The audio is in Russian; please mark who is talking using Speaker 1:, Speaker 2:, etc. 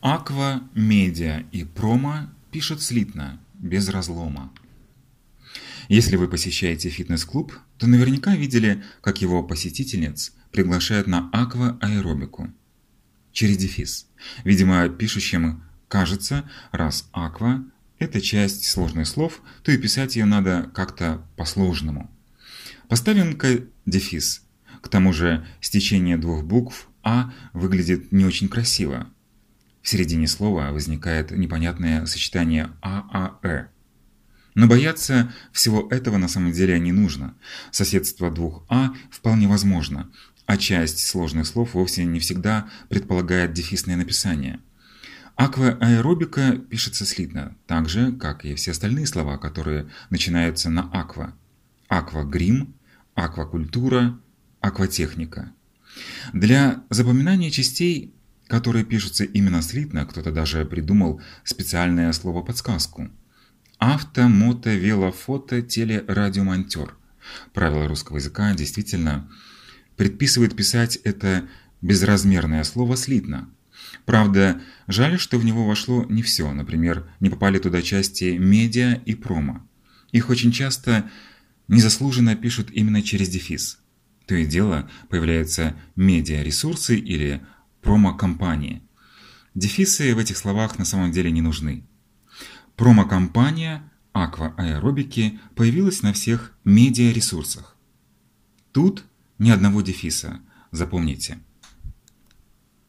Speaker 1: Аква, медиа и промо пишут слитно, без разлома. Если вы посещаете фитнес-клуб, то наверняка видели, как его посетительниц приглашают на аква-аэробику. Через дефис. Видимо, пишущим кажется, раз аква – это часть сложных слов, то и писать ее надо как-то по-сложному. Поставим-ка дефис. К тому же стечение двух букв «а» выглядит не очень красиво. В середине слова возникает непонятное сочетание «а-а-э». Но бояться всего этого на самом деле не нужно. Соседство двух «а» вполне возможно, а часть сложных слов вовсе не всегда предполагает дефисное написание. Аквааэробика пишется слитно, так же, как и все остальные слова, которые начинаются на аква. Аквагрим, аквакультура, акватехника. Для запоминания частей, которые пишутся именно слитно, кто-то даже придумал специальное слово-подсказку – Авто, мото, вело, фото, теле, радиомонтер. Правила русского языка действительно предписывают писать это безразмерное слово слитно. Правда, жаль, что в него вошло не все. Например, не попали туда части медиа и промо. Их очень часто незаслуженно пишут именно через дефис. То и дело появляются медиа-ресурсы или промо-компании. Дефисы в этих словах на самом деле не нужны. Промо-компания аквааэробики появилась на всех медиаресурсах. Тут ни одного дефиса, запомните.